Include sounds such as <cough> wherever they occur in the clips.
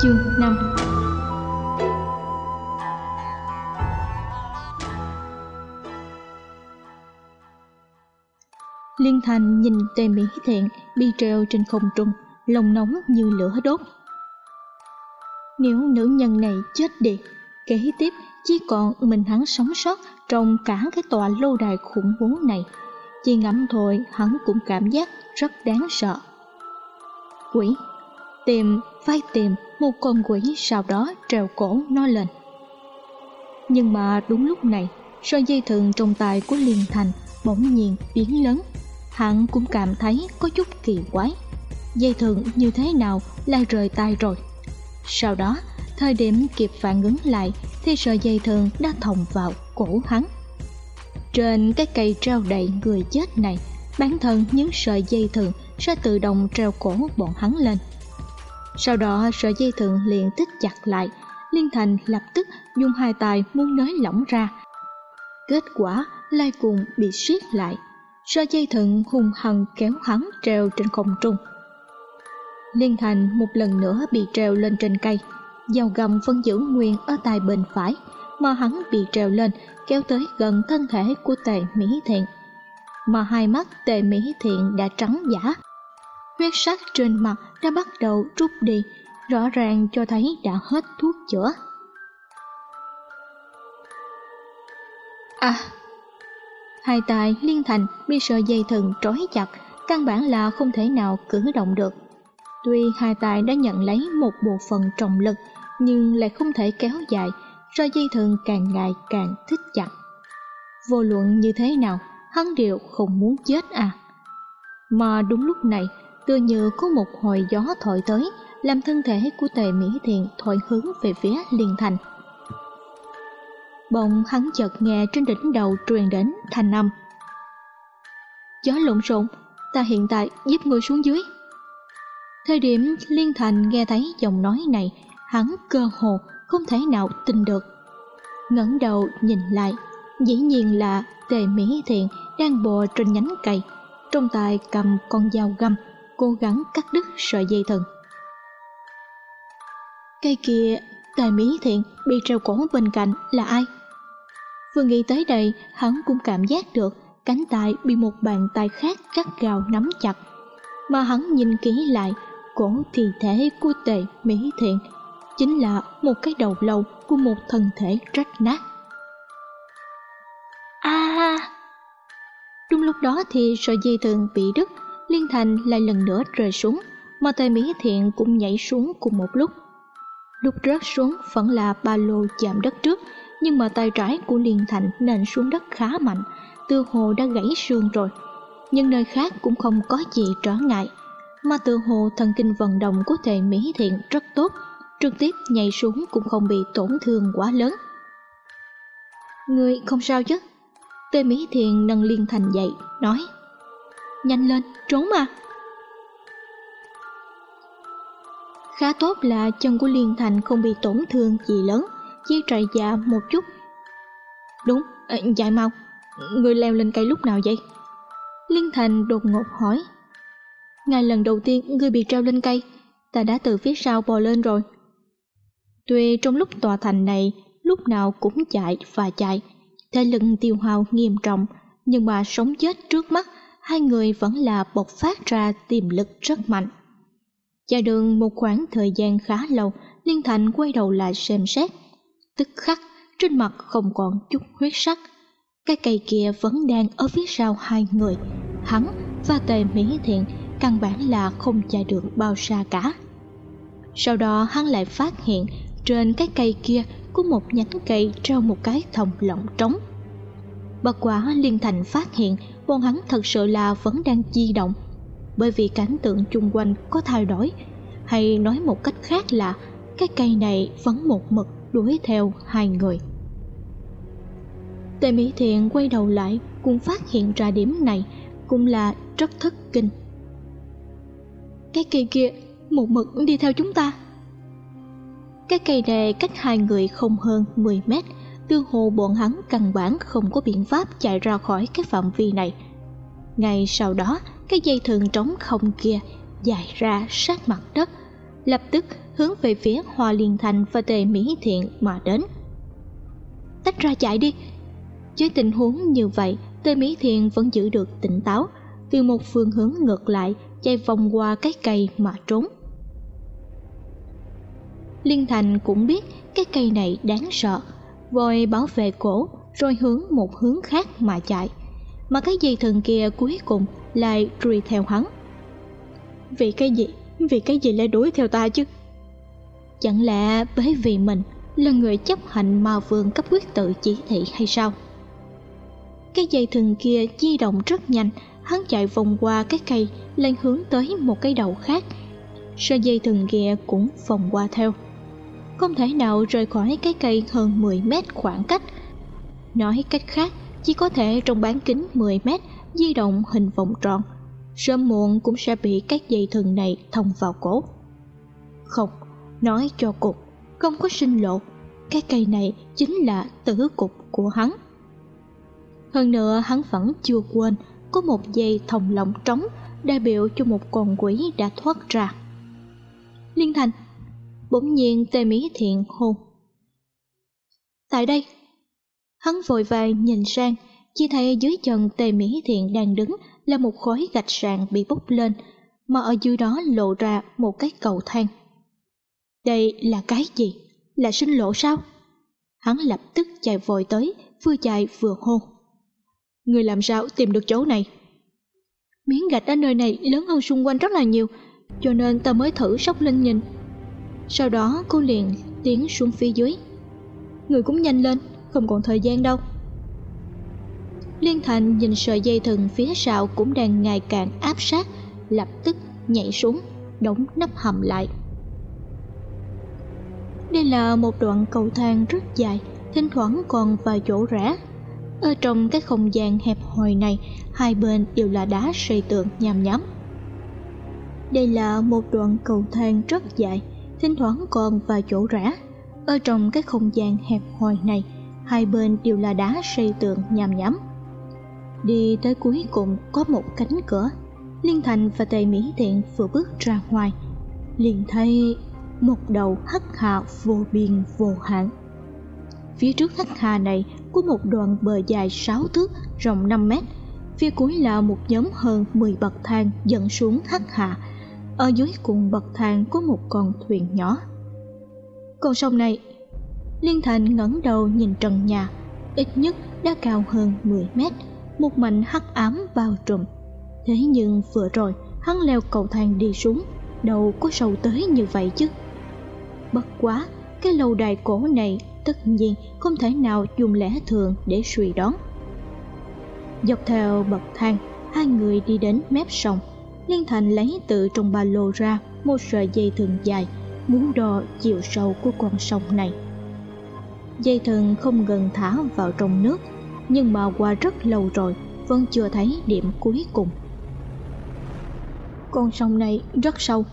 Chương 5 Liên Thành nhìn tề Mỹ Thiện bi treo trên không trung, lòng nóng như lửa đốt. Nếu nữ nhân này chết đi, kế tiếp chỉ còn mình hắn sống sót trong cả cái tòa lâu đài khủng bố này. Chỉ ngẫm thôi hắn cũng cảm giác rất đáng sợ. Quỷ Tìm, vai tìm một con quỷ sau đó treo cổ nó lên. Nhưng mà đúng lúc này, sợi dây thừng trong tay của Liên Thành bỗng nhiên biến lớn. Hắn cũng cảm thấy có chút kỳ quái. Dây thừng như thế nào lại rời tay rồi. Sau đó, thời điểm kịp phản ứng lại thì sợi dây thừng đã thòng vào cổ hắn. Trên cái cây treo đầy người chết này, bản thân những sợi dây thừng sẽ tự động treo cổ bọn hắn lên. Sau đó sợi dây thừng liền thích chặt lại, Liên Thành lập tức dùng hai tay muốn nới lỏng ra. Kết quả lai cùng bị siết lại, sợi dây thừng hung hăng kéo hắn treo trên không trung. Liên Thành một lần nữa bị treo lên trên cây, dao găm phân giữ nguyên ở tay bên phải, mà hắn bị treo lên kéo tới gần thân thể của tề Mỹ Thiện. Mà hai mắt tề Mỹ Thiện đã trắng giả, huyết sắc trên mặt đã bắt đầu rút đi, rõ ràng cho thấy đã hết thuốc chữa. À! Hai tay liên thành bị sợi dây thừng trói chặt, căn bản là không thể nào cử động được. Tuy hai tay đã nhận lấy một bộ phận trọng lực, nhưng lại không thể kéo dài, sợi dây thừng càng ngày càng thích chặt. Vô luận như thế nào, hắn đều không muốn chết à. Mà đúng lúc này, tựa như có một hồi gió thổi tới, làm thân thể của tề Mỹ Thiện thổi hướng về phía liền thành. Bỗng hắn chợt nghe trên đỉnh đầu truyền đến thanh âm. Gió lộn xộn, ta hiện tại giúp người xuống dưới. Thời điểm Liên Thành nghe thấy giọng nói này, hắn cơ hồ không thể nào tin được. ngẩng đầu nhìn lại, dĩ nhiên là Tề Mỹ Thiện đang bò trên nhánh cây, trong tay cầm con dao găm, cố gắng cắt đứt sợi dây thần Cây kia, tài Mỹ Thiện bị treo cổ bên cạnh là ai? Vừa nghĩ tới đây, hắn cũng cảm giác được cánh tay bị một bàn tay khác cắt gào nắm chặt. Mà hắn nhìn kỹ lại, cổ thi thể của Tề Mỹ Thiện chính là một cái đầu lâu của một thân thể rách nát. A! Đúng lúc đó thì sợi dây thần bị đứt, Liên Thành lại lần nữa rơi xuống, mà Tề Mỹ Thiện cũng nhảy xuống cùng một lúc. Lúc rớt xuống vẫn là ba lô chạm đất trước, nhưng mà tay trái của Liên Thành nền xuống đất khá mạnh, tư hồ đã gãy xương rồi. Nhưng nơi khác cũng không có gì trở ngại, mà tư hồ thần kinh vận động của Tề Mỹ Thiện rất tốt, trực tiếp nhảy xuống cũng không bị tổn thương quá lớn. Người không sao chứ? Tề Mỹ Thiện nâng Liên Thành dậy, nói Nhanh lên, trốn mà Khá tốt là chân của Liên Thành không bị tổn thương gì lớn, chỉ trầy dạ một chút. Đúng, à, mau, người leo lên cây lúc nào vậy? Liên Thành đột ngột hỏi. Ngày lần đầu tiên người bị treo lên cây, ta đã từ phía sau bò lên rồi. Tuy trong lúc tòa thành này lúc nào cũng chạy và chạy, thể lực tiêu hao nghiêm trọng, nhưng mà sống chết trước mắt, hai người vẫn là bộc phát ra tiềm lực rất mạnh. Chạy đường một khoảng thời gian khá lâu, Liên Thành quay đầu lại xem xét. Tức khắc, trên mặt không còn chút huyết sắc. Cái cây kia vẫn đang ở phía sau hai người. Hắn và Tề Mỹ Thiện căn bản là không chạy được bao xa cả. Sau đó hắn lại phát hiện trên cái cây kia có một nhánh cây treo một cái thòng lọng trống. Bất quá Liên Thành phát hiện bọn hắn thật sự là vẫn đang di động. bởi vì cảnh tượng chung quanh có thay đổi, hay nói một cách khác là cái cây này vẫn một mực đuổi theo hai người. Tề mỹ thiện quay đầu lại, cũng phát hiện ra điểm này cũng là rất thất kinh. Cái cây kia một mực đi theo chúng ta. Cái cây này cách hai người không hơn 10 mét tương hồ bọn hắn căn bản không có biện pháp chạy ra khỏi cái phạm vi này. Ngay sau đó, cái dây thừng trống không kia dài ra sát mặt đất, lập tức hướng về phía hoa liên thành và tề mỹ thiện mà đến. Tách ra chạy đi. Dưới tình huống như vậy, tề mỹ thiện vẫn giữ được tỉnh táo, từ một phương hướng ngược lại, chạy vòng qua cái cây mà trốn. Liên thành cũng biết cái cây này đáng sợ vội bảo vệ cổ, rồi hướng một hướng khác mà chạy. Mà cái dây thừng kia cuối cùng lại truy theo hắn. Vì cái gì? Vì cái gì lại đuổi theo ta chứ? Chẳng lẽ bởi vì mình là người chấp hành mà vương cấp quyết tự chỉ thị hay sao? Cái dây thừng kia di động rất nhanh. Hắn chạy vòng qua cái cây lên hướng tới một cái đầu khác. Sợi dây thừng kia cũng vòng qua theo không thể nào rời khỏi cái cây hơn 10 mét khoảng cách. Nói cách khác, chỉ có thể trong bán kính 10 mét di động hình vòng tròn. Sớm muộn cũng sẽ bị các dây thừng này thông vào cổ. Không, nói cho cục, không có sinh lộ. Cái cây này chính là tử cục của hắn. Hơn nữa, hắn vẫn chưa quên, có một dây thòng lọng trống đại biểu cho một con quỷ đã thoát ra. Liên thành bỗng nhiên tề mỹ thiện hồn tại đây. Hắn vội vàng nhìn sang, chỉ thấy dưới chân tề mỹ thiện đang đứng là một khối gạch sạn bị bốc lên, mà ở dưới đó lộ ra một cái cầu thang. Đây là cái gì? Là sinh lộ sao? Hắn lập tức chạy vội tới, vừa chạy vừa hô. Người làm sao tìm được chỗ này? Miếng gạch ở nơi này lớn hơn xung quanh rất là nhiều, cho nên ta mới thử sóc lên nhìn sau đó cô liền tiến xuống phía dưới. Người cũng nhanh lên, không còn thời gian đâu. Liên thành nhìn sợi dây thừng phía sau cũng đang ngày càng áp sát, lập tức nhảy xuống đóng nắp hầm lại. Đây là một đoạn cầu thang rất dài, thỉnh thoảng còn vài chỗ rẽ. Ở trong cái không gian hẹp hòi này, hai bên đều là đá xây tường nham nhắm đây là một đoạn cầu thang rất dài thỉnh thoảng còn vài chỗ rẽ ở trong cái không gian hẹp hòi này, hai bên đều là đá xây tường nhàm nhắm đi tới cuối cùng có một cánh cửa. Liên thành và tề mỹ thiện vừa bước ra ngoài, liền thấy một đầu hắc hà vô biên vô hạn. Phía trước hắc hà này có một đoạn bờ dài 6 thước, rộng 5 mét. Phía cuối là một nhóm hơn 10 bậc thang dẫn xuống hắc hà ở dưới cùng bậc thang có một con thuyền nhỏ. Con sông này, liên thành ngẩng đầu nhìn trần nhà, ít nhất đã cao hơn 10 mét, một mảnh hắc ám bao trùm. Thế nhưng vừa rồi, hắn leo cầu thang đi xuống, đâu có sâu tới như vậy chứ. Bất quá, cái lâu đài cổ này tất nhiên không thể nào dùng lẽ thường để suy đoán. Dọc theo bậc thang, hai người đi đến mép sông liên thành lấy từ trong ba lô ra một sợi dây thừng dài, muốn đo chiều sâu của con sông này. Dây thừng không ngừng thả vào trong nước, nhưng mà qua rất lâu rồi, vẫn chưa thấy điểm cuối cùng. Con sông này rất sâu.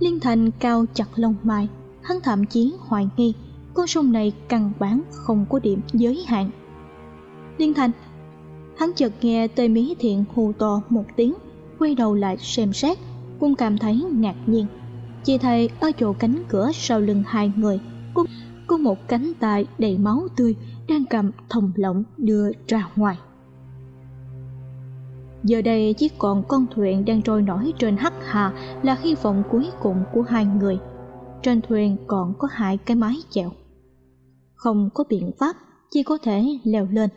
Liên thành cao chặt lông mày, hắn thậm chí hoài nghi con sông này căn bản không có điểm giới hạn. Liên thành, hắn chợt nghe tề mỹ thiện hù to một tiếng quay đầu lại xem xét, cũng cảm thấy ngạc nhiên. Chỉ thấy ở chỗ cánh cửa sau lưng hai người cũng có một cánh tay đầy máu tươi đang cầm thòng lọng đưa ra ngoài. Giờ đây chỉ còn con thuyền đang trôi nổi trên hắc hà là hy vọng cuối cùng của hai người. Trên thuyền còn có hai cái mái chèo. Không có biện pháp, chỉ có thể leo lên.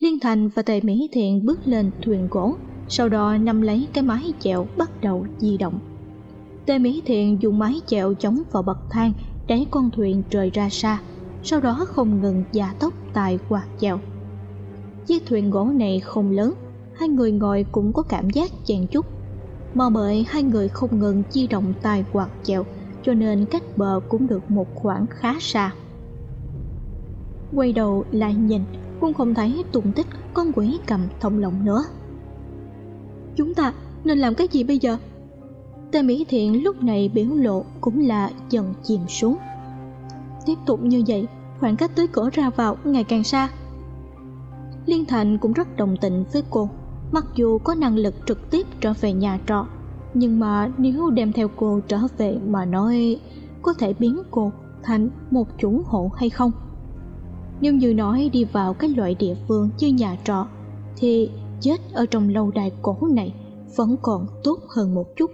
Liên thành và tề mỹ thiện bước lên thuyền gỗ sau đó nắm lấy cái mái chèo bắt đầu di động. Tề mỹ thiện dùng mái chèo chống vào bậc thang, đẩy con thuyền rời ra xa, sau đó không ngừng gia tốc tài quạt chèo. Chiếc thuyền gỗ này không lớn, hai người ngồi cũng có cảm giác chèn chút. Mà bởi hai người không ngừng di động tài quạt chèo, cho nên cách bờ cũng được một khoảng khá xa. Quay đầu lại nhìn, cũng không thấy tung tích con quỷ cầm thông lộng nữa chúng ta, nên làm cái gì bây giờ? Tề mỹ thiện lúc này biểu lộ cũng là dần chìm xuống. Tiếp tục như vậy, khoảng cách tới cửa ra vào ngày càng xa. Liên thành cũng rất đồng tình với cô. Mặc dù có năng lực trực tiếp trở về nhà trọ, nhưng mà nếu đem theo cô trở về mà nói, có thể biến cô thành một chủ hộ hay không? Nếu như nói đi vào cái loại địa phương như nhà trọ, thì chết ở trong lâu đài cổ này vẫn còn tốt hơn một chút.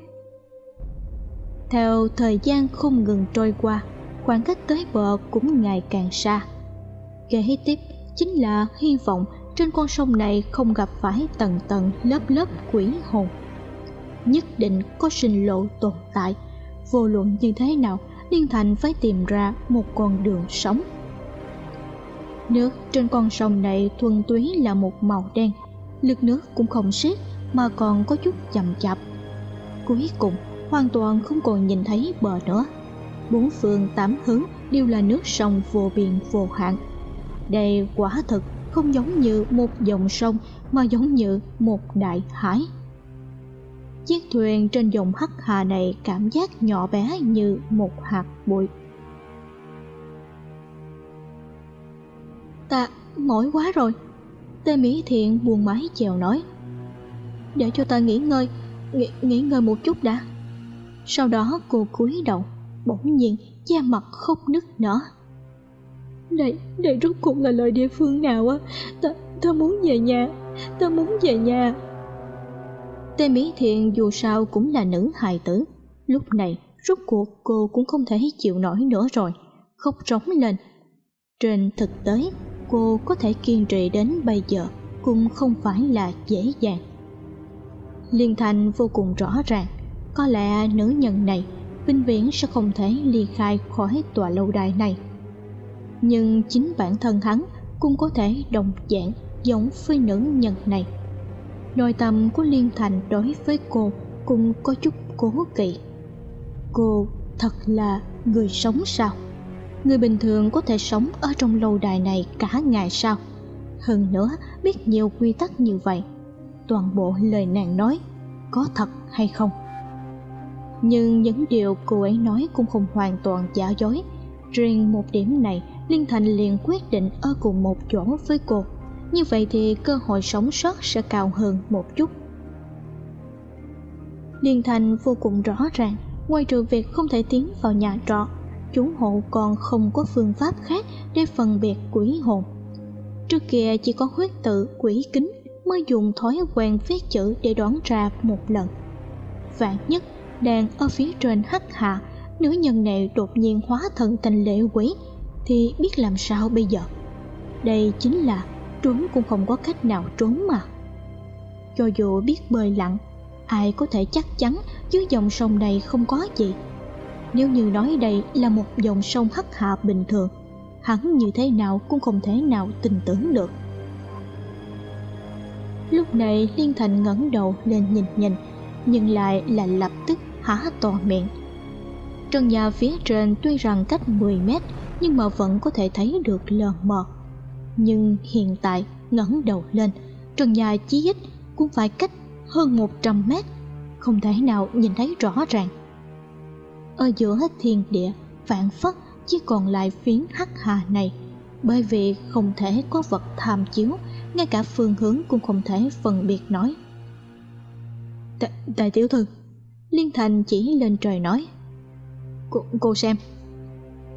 Theo thời gian không ngừng trôi qua, khoảng cách tới bờ cũng ngày càng xa. Kế tiếp chính là hy vọng trên con sông này không gặp phải tầng tầng lớp lớp quỷ hồn. Nhất định có sinh lộ tồn tại, vô luận như thế nào, liên thành phải tìm ra một con đường sống. Nước trên con sông này thuần túy là một màu đen lực nước cũng không xiết mà còn có chút chậm chạp. Cuối cùng, hoàn toàn không còn nhìn thấy bờ nữa bốn phương tám hướng đều là nước sông vô biên, vô hạn. Đây quả thực không giống như một dòng sông, mà giống như một đại hải. Chiếc thuyền trên dòng hắc hà này cảm giác nhỏ bé như một hạt bụi. Ta mỏi quá rồi tê mỹ thiện buồn mái chèo nói. Để cho ta nghỉ ngơi nghỉ, nghỉ ngơi một chút đã. Sau đó cô cúi đầu bỗng nhiên da mặt khóc nức nở. Đây đây rốt cuộc là lời địa phương nào á? Ta ta muốn về nhà ta muốn về nhà. Tê mỹ thiện dù sao cũng là nữ hài tử. Lúc này rốt cuộc cô cũng không thể chịu nổi nữa rồi khóc rống lên. Trên thực tế cô có thể kiên trì đến bây giờ cũng không phải là dễ dàng. Liên thành vô cùng rõ ràng, có lẽ nữ nhân này vinh viễn sẽ không thể ly khai khỏi tòa lâu đài này. Nhưng chính bản thân hắn cũng có thể đồng dạng giống với nữ nhân này. Nội tâm của liên thành đối với cô cũng có chút cố kỵ. Cô thật là người sống sao? Người bình thường có thể sống ở trong lâu đài này cả ngày sao? Hơn nữa, biết nhiều quy tắc như vậy. Toàn bộ lời nàng nói có thật hay không? Nhưng những điều cô ấy nói cũng không hoàn toàn giả dối. Riêng một điểm này, liên thành liền quyết định ở cùng một chỗ với cô. Như vậy thì cơ hội sống sót sẽ cao hơn một chút. Liên thành vô cùng rõ ràng, ngoài trừ việc không thể tiến vào nhà trọ chúng hộ còn không có phương pháp khác để phân biệt quỷ hồn. Trước kia chỉ có huyết tự, quỷ kính mới dùng thói quen viết chữ để đoán ra một lần. Vạn nhất đang ở phía trên hắc hạ, nữ nhân này đột nhiên hóa thân thành lệ quỷ, thì biết làm sao bây giờ? Đây chính là trốn cũng không có cách nào trốn mà. Cho dù biết bơi lặn, ai có thể chắc chắn dưới dòng sông này không có gì nếu như nói đây là một dòng sông hắc hạ bình thường, hắn như thế nào cũng không thể nào tin tưởng được. Lúc này liên thành ngẩng đầu lên nhìn nhìn, nhưng lại là lập tức há to miệng. Trần nhà phía trên tuy rằng cách 10 mét, nhưng mà vẫn có thể thấy được lờ mờ. Nhưng hiện tại, ngẩng đầu lên, trần nhà chí ít cũng phải cách hơn 100 mét, không thể nào nhìn thấy rõ ràng ở giữa thiên địa vạn phất chỉ còn lại phiến hắc hà này. Bởi vì không thể có vật tham chiếu ngay cả phương hướng cũng không thể phân biệt nói. Đại tiểu thư liên thành chỉ lên trời nói. Cô, cô xem.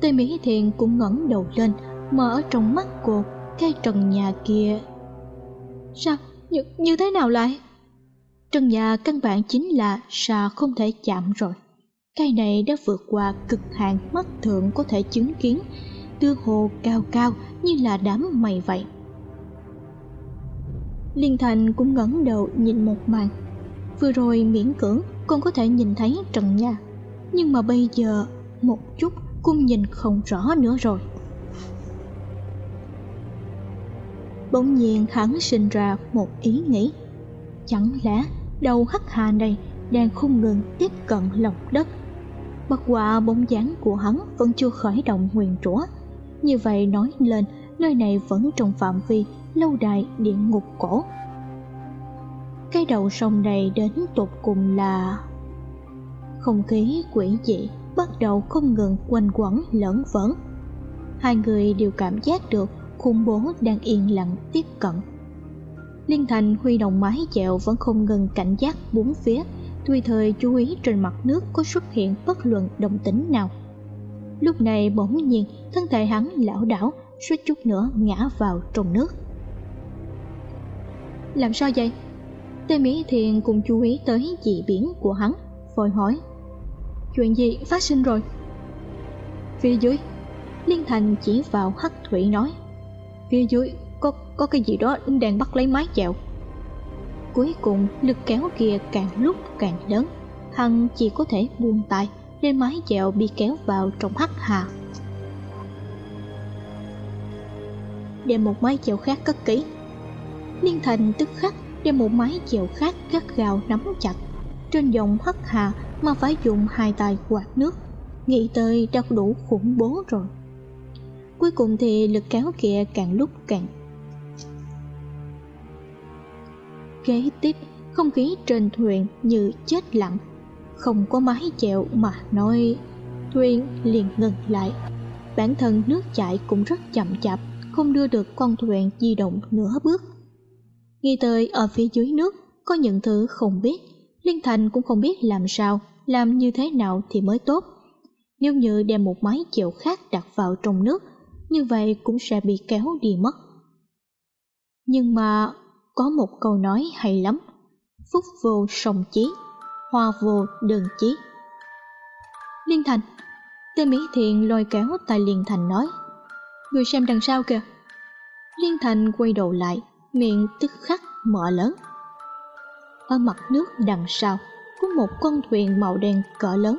Tây mỹ thiền cũng ngẩng đầu lên mở trong mắt cô cái trần nhà kia. Sao? Như, như thế nào lại? Trần nhà căn bản chính là sao không thể chạm rồi cái này đã vượt qua cực hạn mắt thường có thể chứng kiến. Tư hồ cao cao như là đám mây vậy. Liên thành cũng ngẩng đầu nhìn một màn. Vừa rồi miễn cưỡng còn có thể nhìn thấy trần nhà. Nhưng mà bây giờ một chút cũng nhìn không rõ nữa rồi. Bỗng nhiên hắn sinh ra một ý nghĩ. Chẳng lẽ đầu hắc hà này đang không ngừng tiếp cận lòng đất? Bất quả bóng dáng của hắn vẫn chưa khởi động nguyền rủa. Như vậy nói lên, nơi này vẫn trong phạm vi lâu đài địa ngục cổ. Cái đầu sông này đến tột cùng là không khí quỷ dị, bắt đầu không ngừng quanh quẩn lẫn vẩn hai người đều cảm giác được khủng bố đang yên lặng tiếp cận. Liên thành huy động mái chèo vẫn không ngừng cảnh giác bốn phía tùy thời chú ý trên mặt nước có xuất hiện bất luận đồng tính nào. Lúc này bỗng nhiên, thân thể hắn lảo đảo, suýt chút nữa ngã vào trong nước. Làm sao vậy? Tê mỹ thiền cùng chú ý tới dị biển của hắn, vội hỏi. Chuyện gì phát sinh rồi? Phía dưới, liên thành chỉ vào hắc thủy nói. Phía dưới, có có cái gì đó đang bắt lấy mái chèo cuối cùng lực kéo kia càng lúc càng lớn. Hằng chỉ có thể buông tay nên mái chèo bị kéo vào trong hắc hà. Đem một mái chèo khác cất kỹ. Liên thành tức khắc đem một mái chèo khác gắt gào nắm chặt. Trên dòng hắc hà mà phải dùng hai tay quạt nước, nghĩ tới đã đủ khủng bố rồi. Cuối cùng thì lực kéo kia càng lúc càng kế tiếp không khí trên thuyền như chết lặng. Không có mái chèo mà nói, thuyền liền ngừng lại. Bản thân nước chảy cũng rất chậm chạp, không đưa được con thuyền di động nửa bước. Nghi tới ở phía dưới nước, có những thứ không biết. Liên thành cũng không biết làm sao, làm như thế nào thì mới tốt. Nếu như đem một mái chèo khác đặt vào trong nước, như vậy cũng sẽ bị kéo đi mất. Nhưng mà có một câu nói hay lắm. Phúc vô song chí, hoa vô đơn chí. Liên thành, tên mỹ thiện lôi kéo tay liên thành nói, người xem đằng sau kìa. Liên thành quay đầu lại, miệng tức khắc mở lớn. Ở mặt nước đằng sau, có một con thuyền màu đen cỡ lớn.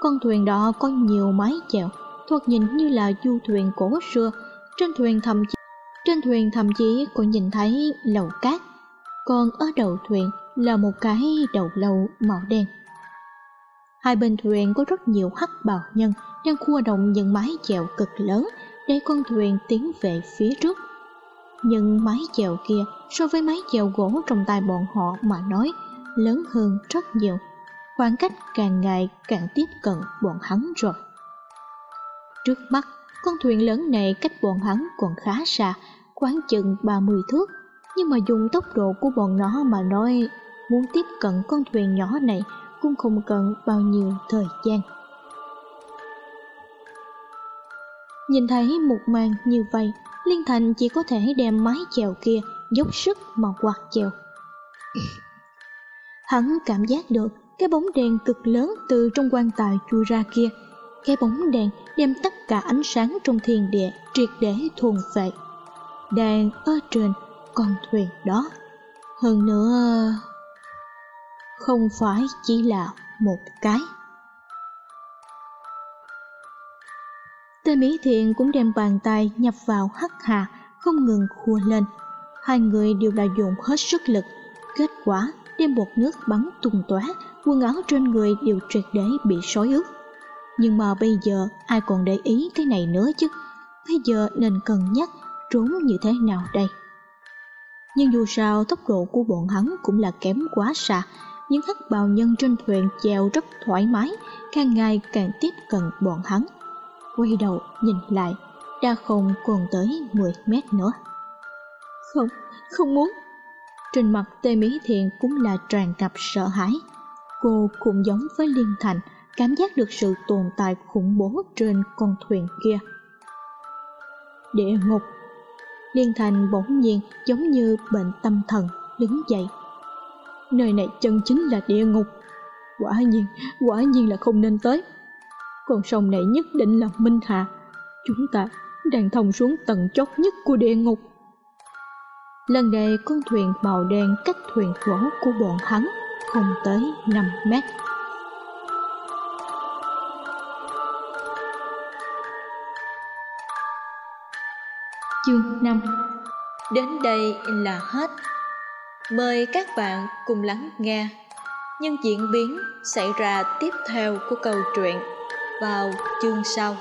Con thuyền đó có nhiều mái chèo, thoạt nhìn như là du thuyền cổ xưa. Trên thuyền thậm chí trên thuyền thậm chí còn nhìn thấy lầu cát. Còn ở đầu thuyền là một cái đầu lâu màu đen. Hai bên thuyền có rất nhiều hắc bào nhân đang khua động những mái chèo cực lớn để con thuyền tiến về phía trước. Nhưng mái chèo kia so với mái chèo gỗ trong tay bọn họ mà nói lớn hơn rất nhiều. Khoảng cách càng ngày càng tiếp cận bọn hắn rồi. Trước mắt, con thuyền lớn này cách bọn hắn còn khá xa khoảng chừng ba mươi thước. Nhưng mà dùng tốc độ của bọn nó mà nói, muốn tiếp cận con thuyền nhỏ này cũng không cần bao nhiêu thời gian. Nhìn thấy một màn như vậy, liên thành chỉ có thể đem mái chèo kia dốc sức mà quạt chèo. <coughs> Hắn cảm giác được cái bóng đèn cực lớn từ trong quan tài chui ra kia. Cái bóng đèn đem tất cả ánh sáng trong thiên địa triệt để thuần vệ đang ở trên con thuyền đó hơn nữa không phải chỉ là một cái tên Mỹ Thiện cũng đem bàn tay nhập vào hắc hà, không ngừng khua lên. Hai người đều đã dùng hết sức lực. Kết quả, đem bột nước bắn tung tóe, quần áo trên người đều triệt để bị sói ướt. Nhưng mà bây giờ ai còn để ý cái này nữa chứ? Bây giờ nên cân nhắc trốn như thế nào đây? Nhưng dù sao tốc độ của bọn hắn cũng là kém quá xa, những hắc bào nhân trên thuyền chèo rất thoải mái, càng ngày càng tiếp cận bọn hắn. Quay đầu nhìn lại đã không còn tới 10 mét nữa. Không không muốn. Trên mặt tê mỹ thiện cũng là tràn ngập sợ hãi. Cô cũng giống với liên thành cảm giác được sự tồn tại khủng bố trên con thuyền kia. Địa ngục liên thành bỗng nhiên giống như bệnh tâm thần đứng dậy nơi này chân chính là địa ngục quả nhiên quả nhiên là không nên tới con sông này nhất định là Minh hạ Chúng ta đang thông xuống tầng chót nhất của địa ngục. Lần này con thuyền màu đen cách thuyền gỗ của bọn hắn không tới 5 mét. Chương 5 Đến đây là hết. Mời các bạn cùng lắng nghe những diễn biến xảy ra tiếp theo của câu chuyện vào chương sau